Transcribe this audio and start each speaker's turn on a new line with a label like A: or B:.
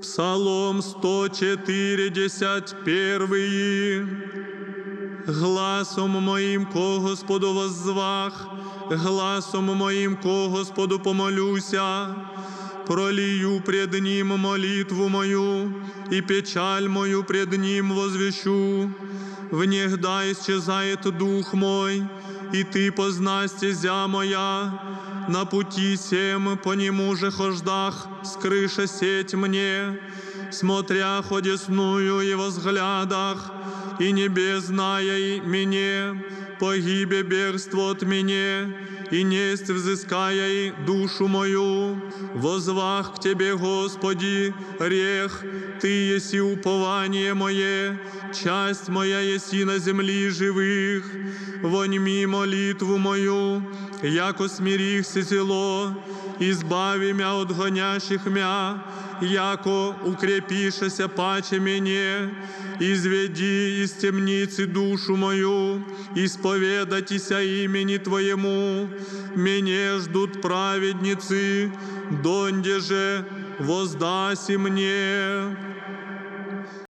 A: Псалом 141. Гласом моїм ко Господу воззвах, гласом моїм ко Господу помолюся, пролию пред Ним молитву мою, и печаль мою пред Ним возвещу. Внегда исчезает дух мой, и Ты позна стезя моя, на пути сем по нему же хождах, скрыша сеть мне, смотря ходесную и возглядах, и небесная и мне, погибе бегство от меня, и несть взыская и душу мою, возвах к Тебе, Господи, рех, Ты еси упование мое, часть моя еси на земли живых, воньми молитву мою, яко смирихся село, избави мя от гонящих мя, яко укрепишеся паче мене, изведи из темницы душу мою, исповедайтеся имени Твоему, меня ждут праведницы, донде же воздаси мне.